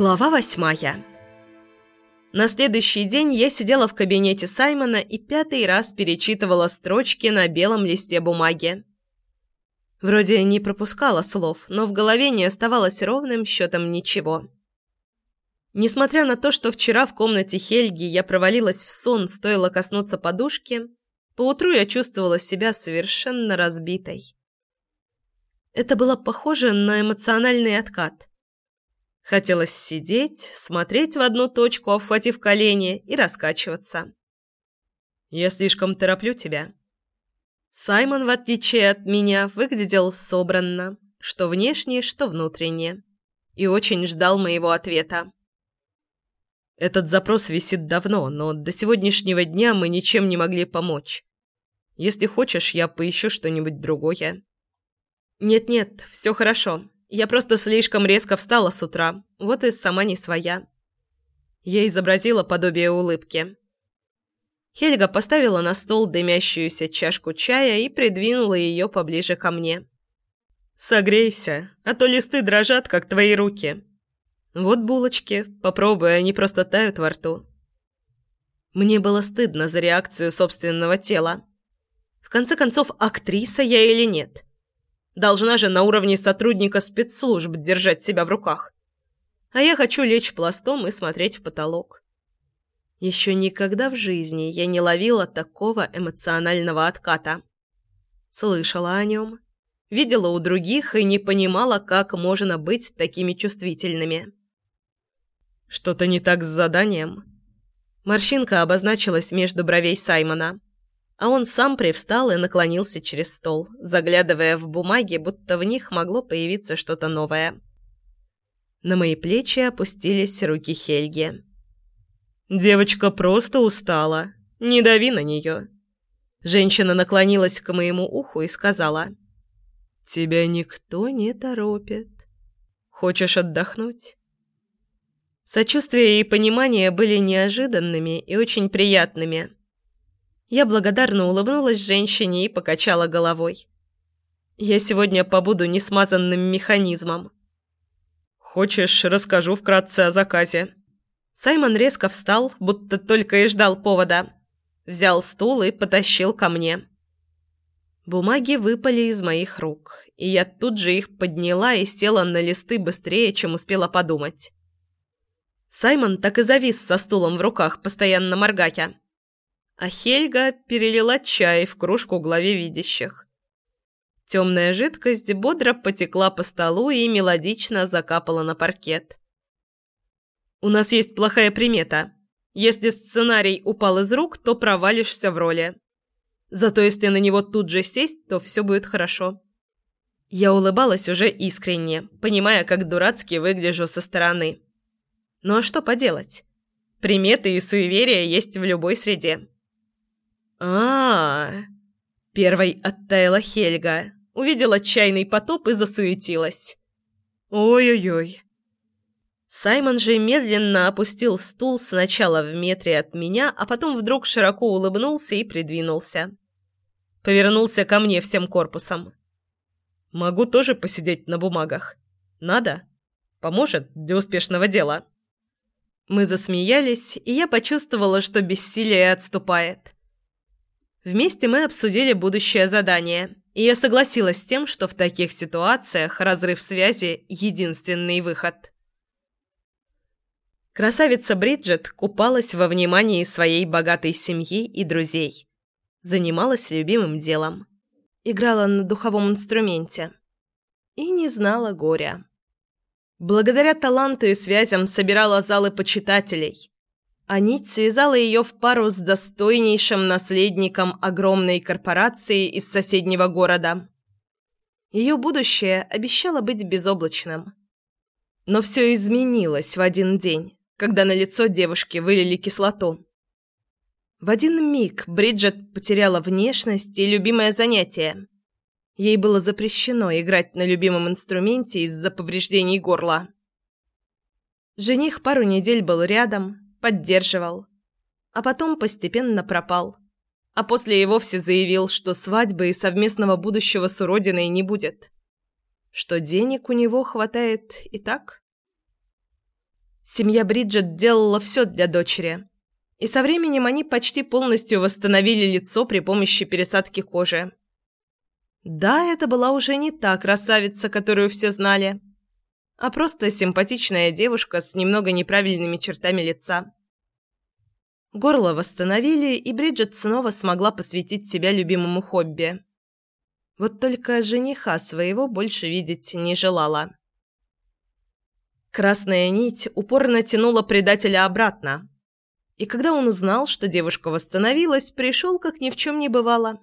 Глава восьмая. На следующий день я сидела в кабинете Саймона и пятый раз перечитывала строчки на белом листе бумаги. Вроде не пропускала слов, но в голове не оставалось ровным счетом ничего. Несмотря на то, что вчера в комнате Хельги я провалилась в сон, стоило коснуться подушки, поутру я чувствовала себя совершенно разбитой. Это было похоже на эмоциональный откат. Хотелось сидеть, смотреть в одну точку, обхватив колени, и раскачиваться. «Я слишком тороплю тебя». Саймон, в отличие от меня, выглядел собранно, что внешне, что внутренне, и очень ждал моего ответа. Этот запрос висит давно, но до сегодняшнего дня мы ничем не могли помочь. Если хочешь, я поищу что-нибудь другое. Нет-нет, все хорошо. Я просто слишком резко встала с утра, вот и сама не своя. Я изобразила подобие улыбки. Хельга поставила на стол дымящуюся чашку чая и придвинула ее поближе ко мне. «Согрейся, а то листы дрожат, как твои руки. Вот булочки, попробуй, они просто тают во рту». Мне было стыдно за реакцию собственного тела. В конце концов, актриса я или нет – Должна же на уровне сотрудника спецслужб держать себя в руках. А я хочу лечь пластом и смотреть в потолок. Еще никогда в жизни я не ловила такого эмоционального отката. Слышала о нем, видела у других и не понимала, как можно быть такими чувствительными. Что-то не так с заданием. Морщинка обозначилась между бровей Саймона а он сам привстал и наклонился через стол, заглядывая в бумаги, будто в них могло появиться что-то новое. На мои плечи опустились руки Хельги. «Девочка просто устала. Не дави на нее». Женщина наклонилась к моему уху и сказала. «Тебя никто не торопит. Хочешь отдохнуть?» Сочувствие и понимание были неожиданными и очень приятными – я благодарно улыбнулась женщине и покачала головой. «Я сегодня побуду несмазанным механизмом». «Хочешь, расскажу вкратце о заказе?» Саймон резко встал, будто только и ждал повода. Взял стул и потащил ко мне. Бумаги выпали из моих рук, и я тут же их подняла и села на листы быстрее, чем успела подумать. Саймон так и завис со стулом в руках, постоянно моргая а Хельга перелила чай в кружку главе видящих. Темная жидкость бодро потекла по столу и мелодично закапала на паркет. «У нас есть плохая примета. Если сценарий упал из рук, то провалишься в роли. Зато если на него тут же сесть, то все будет хорошо». Я улыбалась уже искренне, понимая, как дурацки выгляжу со стороны. Ну а что поделать? Приметы и суеверия есть в любой среде а. Первой оттаяла Хельга, увидела чайный потоп и засуетилась. «Ой-ой-ой». Саймон же медленно опустил стул сначала в метре от меня, а потом вдруг широко улыбнулся и придвинулся. Повернулся ко мне всем корпусом. «Могу тоже посидеть на бумагах. Надо? Поможет для успешного дела». Мы засмеялись, и я почувствовала, что бессилие отступает. Вместе мы обсудили будущее задание, и я согласилась с тем, что в таких ситуациях разрыв связи – единственный выход. Красавица Бриджит купалась во внимании своей богатой семьи и друзей. Занималась любимым делом. Играла на духовом инструменте. И не знала горя. Благодаря таланту и связям собирала залы почитателей, а нить связала ее в пару с достойнейшим наследником огромной корпорации из соседнего города. Ее будущее обещало быть безоблачным. Но все изменилось в один день, когда на лицо девушки вылили кислоту. В один миг Бриджит потеряла внешность и любимое занятие. Ей было запрещено играть на любимом инструменте из-за повреждений горла. Жених пару недель был рядом, поддерживал. А потом постепенно пропал. А после и вовсе заявил, что свадьбы и совместного будущего с уродиной не будет. Что денег у него хватает и так. Семья Бриджит делала все для дочери. И со временем они почти полностью восстановили лицо при помощи пересадки кожи. Да, это была уже не та красавица, которую все знали, а просто симпатичная девушка с немного неправильными чертами лица. Горло восстановили, и Бриджит снова смогла посвятить себя любимому хобби. Вот только жениха своего больше видеть не желала. Красная нить упорно тянула предателя обратно. И когда он узнал, что девушка восстановилась, пришел, как ни в чем не бывало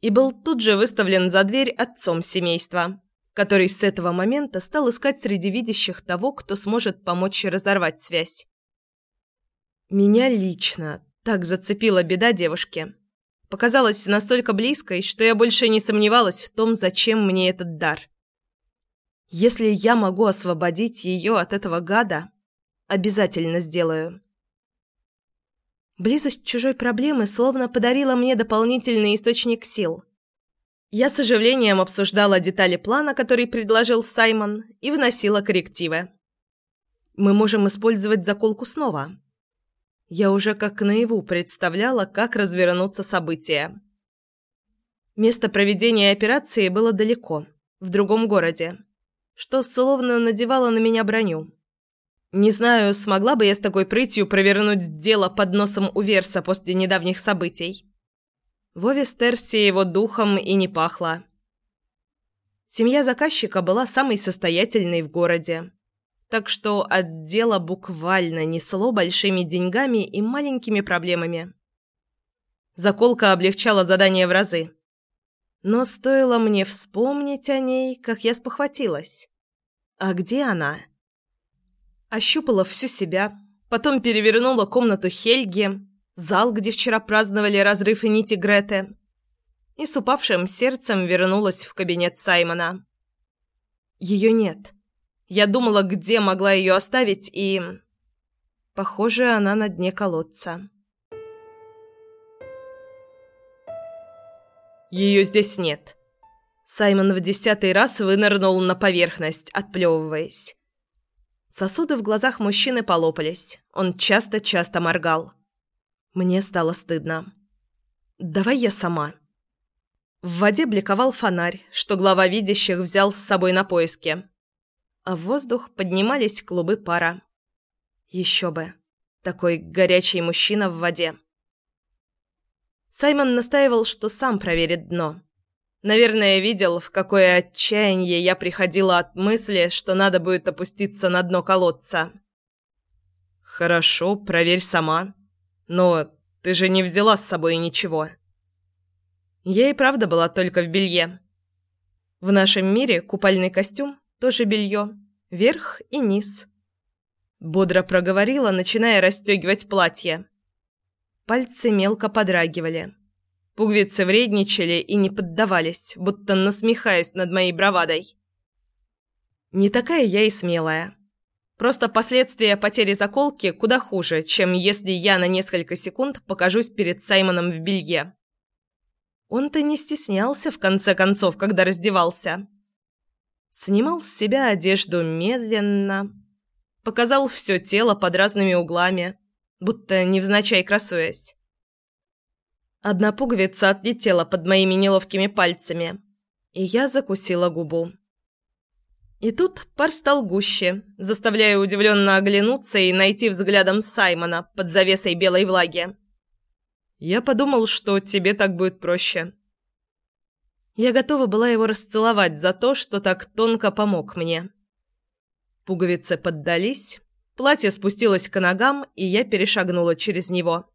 и был тут же выставлен за дверь отцом семейства, который с этого момента стал искать среди видящих того, кто сможет помочь разорвать связь. Меня лично так зацепила беда девушки. Показалась настолько близкой, что я больше не сомневалась в том, зачем мне этот дар. Если я могу освободить ее от этого гада, обязательно сделаю. Близость чужой проблемы словно подарила мне дополнительный источник сил. Я с оживлением обсуждала детали плана, который предложил Саймон, и вносила коррективы. Мы можем использовать заколку снова. Я уже как наяву представляла, как развернутся события. Место проведения операции было далеко, в другом городе, что словно надевало на меня броню. Не знаю, смогла бы я с такой прытью провернуть дело под носом у Верса после недавних событий. Вове Стерси его духом и не пахло. Семья заказчика была самой состоятельной в городе. Так что от дела буквально несло большими деньгами и маленькими проблемами. Заколка облегчала задание в разы. Но стоило мне вспомнить о ней, как я спохватилась. А где она? Ощупала всю себя, потом перевернула комнату Хельги, зал, где вчера праздновали разрыв и нити Греты, и с упавшим сердцем вернулась в кабинет Саймона. Ее нет. Я думала, где могла ее оставить, и... Похоже, она на дне колодца. Ее здесь нет. Саймон в десятый раз вынырнул на поверхность, отплевываясь. Сосуды в глазах мужчины полопались. Он часто-часто моргал. Мне стало стыдно. «Давай я сама». В воде бликовал фонарь, что глава видящих взял с собой на поиски. А в воздух поднимались клубы пара. Еще бы. Такой горячий мужчина в воде. Саймон настаивал, что сам проверит дно. Наверное, видел, в какое отчаяние я приходила от мысли, что надо будет опуститься на дно колодца. «Хорошо, проверь сама. Но ты же не взяла с собой ничего». Я и правда была только в белье. В нашем мире купальный костюм – тоже белье. Верх и низ. Бодро проговорила, начиная расстегивать платье. Пальцы мелко подрагивали. Пуговицы вредничали и не поддавались, будто насмехаясь над моей бравадой. Не такая я и смелая. Просто последствия потери заколки куда хуже, чем если я на несколько секунд покажусь перед Саймоном в белье. Он-то не стеснялся, в конце концов, когда раздевался. Снимал с себя одежду медленно, показал все тело под разными углами, будто невзначай красуясь. Одна пуговица отлетела под моими неловкими пальцами, и я закусила губу. И тут пар стал гуще, заставляя удивленно оглянуться и найти взглядом Саймона под завесой белой влаги. Я подумал, что тебе так будет проще. Я готова была его расцеловать за то, что так тонко помог мне. Пуговицы поддались, платье спустилось к ногам, и я перешагнула через него.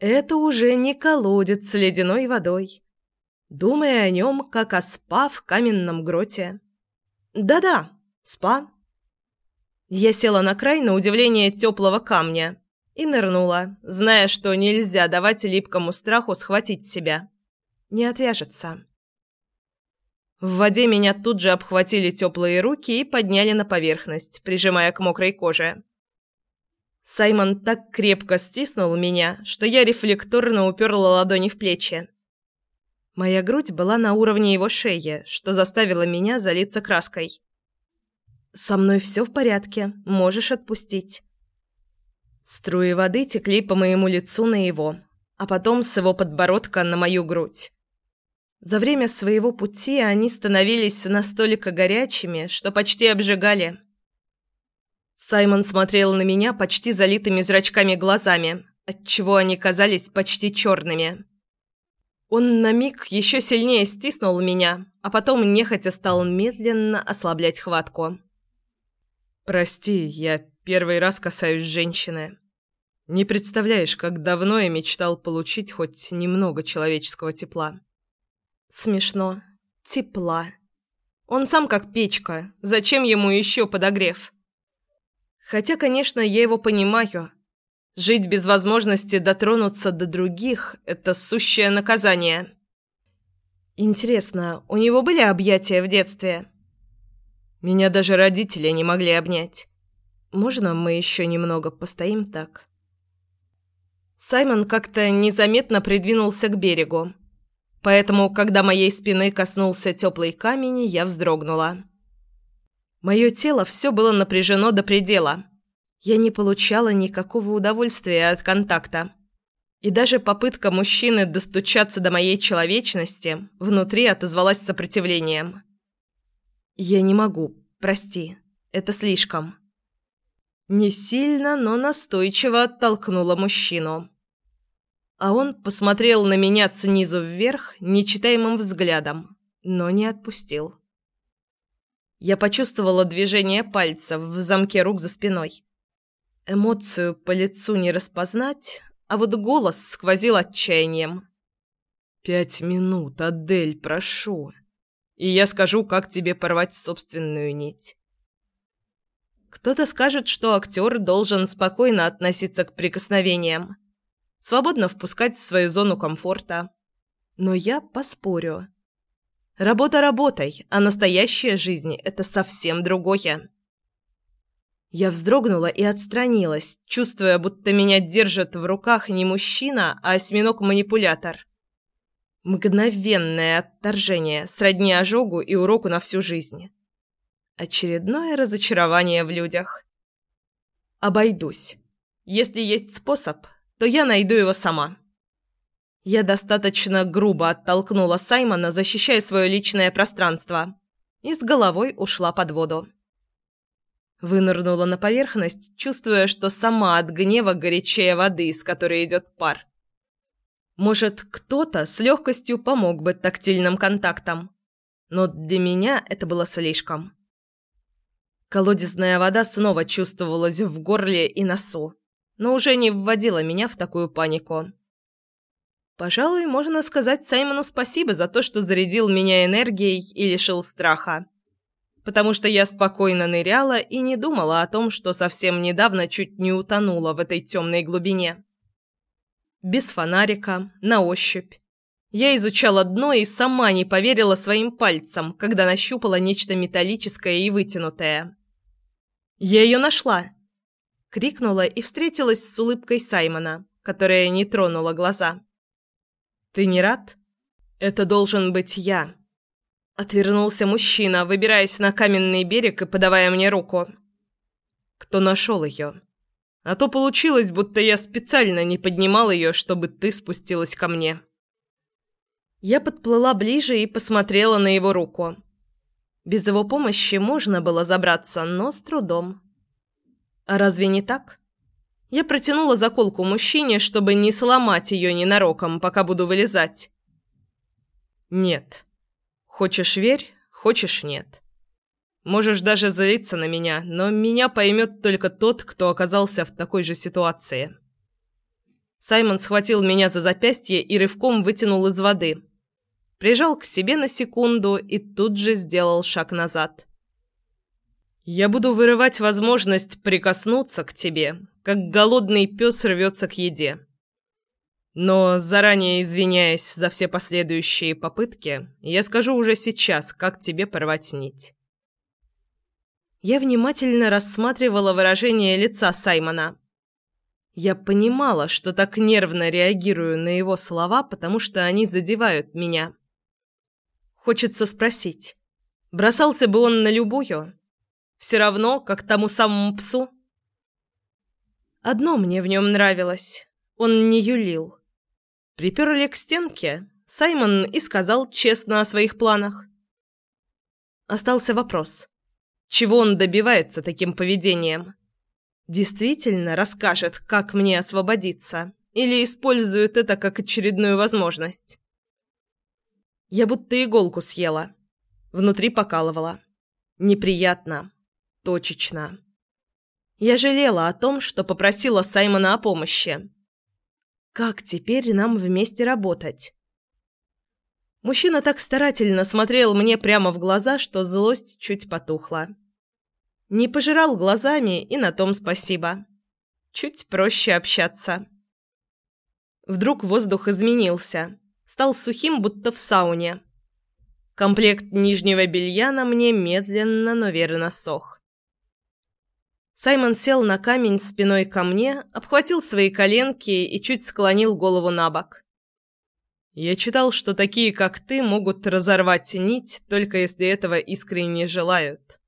Это уже не колодец с ледяной водой. Думая о нем, как о спа в каменном гроте. Да-да, спа. Я села на край на удивление теплого камня и нырнула, зная, что нельзя давать липкому страху схватить себя. Не отвяжется. В воде меня тут же обхватили теплые руки и подняли на поверхность, прижимая к мокрой коже. Саймон так крепко стиснул меня, что я рефлекторно уперла ладони в плечи. Моя грудь была на уровне его шеи, что заставило меня залиться краской. «Со мной все в порядке, можешь отпустить». Струи воды текли по моему лицу на его, а потом с его подбородка на мою грудь. За время своего пути они становились настолько горячими, что почти обжигали. Саймон смотрел на меня почти залитыми зрачками глазами, отчего они казались почти черными. Он на миг еще сильнее стиснул меня, а потом нехотя стал медленно ослаблять хватку. «Прости, я первый раз касаюсь женщины. Не представляешь, как давно я мечтал получить хоть немного человеческого тепла». Смешно. Тепла. Он сам как печка. Зачем ему еще подогрев? Хотя, конечно, я его понимаю. Жить без возможности дотронуться до других – это сущее наказание. Интересно, у него были объятия в детстве? Меня даже родители не могли обнять. Можно мы еще немного постоим так? Саймон как-то незаметно придвинулся к берегу. Поэтому, когда моей спины коснулся теплый камень, я вздрогнула. Мое тело все было напряжено до предела. Я не получала никакого удовольствия от контакта. И даже попытка мужчины достучаться до моей человечности внутри отозвалась сопротивлением. «Я не могу, прости, это слишком». Не сильно, но настойчиво оттолкнула мужчину. А он посмотрел на меня снизу вверх нечитаемым взглядом, но не отпустил. Я почувствовала движение пальцев в замке рук за спиной. Эмоцию по лицу не распознать, а вот голос сквозил отчаянием. «Пять минут, Адель, прошу, и я скажу, как тебе порвать собственную нить». Кто-то скажет, что актер должен спокойно относиться к прикосновениям свободно впускать в свою зону комфорта. Но я поспорю. Работа работой, а настоящая жизнь – это совсем другое. Я вздрогнула и отстранилась, чувствуя, будто меня держит в руках не мужчина, а осьминог-манипулятор. Мгновенное отторжение, сродни ожогу и уроку на всю жизнь. Очередное разочарование в людях. Обойдусь. Если есть способ, то я найду его сама. Я достаточно грубо оттолкнула Саймона, защищая свое личное пространство, и с головой ушла под воду. Вынырнула на поверхность, чувствуя, что сама от гнева горячее воды, из которой идет пар. Может, кто-то с легкостью помог бы тактильным контактам, но для меня это было слишком. Колодезная вода снова чувствовалась в горле и носу но уже не вводила меня в такую панику. Пожалуй, можно сказать Саймону спасибо за то, что зарядил меня энергией и лишил страха. Потому что я спокойно ныряла и не думала о том, что совсем недавно чуть не утонула в этой темной глубине. Без фонарика, на ощупь. Я изучала дно и сама не поверила своим пальцам, когда нащупала нечто металлическое и вытянутое. Я ее нашла. Крикнула и встретилась с улыбкой Саймона, которая не тронула глаза. «Ты не рад? Это должен быть я». Отвернулся мужчина, выбираясь на каменный берег и подавая мне руку. «Кто нашел ее?» А то получилось, будто я специально не поднимал ее, чтобы ты спустилась ко мне. Я подплыла ближе и посмотрела на его руку. Без его помощи можно было забраться, но с трудом. А разве не так? Я протянула заколку мужчине, чтобы не сломать ее ненароком, пока буду вылезать. Нет. Хочешь верь, хочешь нет. Можешь даже злиться на меня, но меня поймет только тот, кто оказался в такой же ситуации. Саймон схватил меня за запястье и рывком вытянул из воды. Прижал к себе на секунду и тут же сделал шаг назад. Я буду вырывать возможность прикоснуться к тебе, как голодный пес рвется к еде. Но, заранее извиняясь за все последующие попытки, я скажу уже сейчас, как тебе порвать нить. Я внимательно рассматривала выражение лица Саймона. Я понимала, что так нервно реагирую на его слова, потому что они задевают меня. Хочется спросить, бросался бы он на любую? Все равно, как тому самому псу. Одно мне в нем нравилось. Он не юлил. Приперли к стенке, Саймон и сказал честно о своих планах. Остался вопрос. Чего он добивается таким поведением? Действительно расскажет, как мне освободиться, или использует это как очередную возможность? Я будто иголку съела. Внутри покалывала. Неприятно. Точечно. Я жалела о том, что попросила Саймона о помощи. Как теперь нам вместе работать? Мужчина так старательно смотрел мне прямо в глаза, что злость чуть потухла. Не пожирал глазами, и на том спасибо. Чуть проще общаться. Вдруг воздух изменился стал сухим, будто в сауне. Комплект нижнего белья на мне медленно, но верно сох. Саймон сел на камень спиной ко мне, обхватил свои коленки и чуть склонил голову на бок. «Я читал, что такие, как ты, могут разорвать нить, только если этого искренне желают.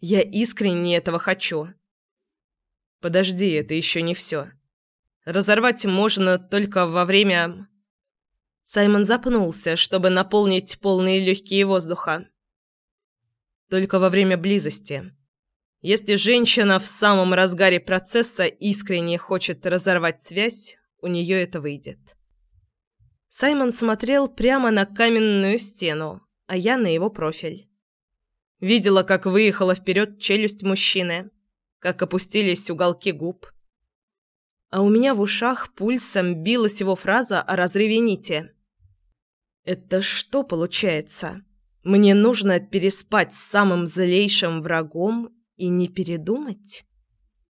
Я искренне этого хочу. Подожди, это еще не все. Разорвать можно только во время... Саймон запнулся, чтобы наполнить полные легкие воздуха. Только во время близости. Если женщина в самом разгаре процесса искренне хочет разорвать связь, у нее это выйдет. Саймон смотрел прямо на каменную стену, а я на его профиль. Видела, как выехала вперед челюсть мужчины, как опустились уголки губ. А у меня в ушах пульсом билась его фраза о разрыве нити. Это что получается? Мне нужно переспать с самым злейшим врагом и не передумать?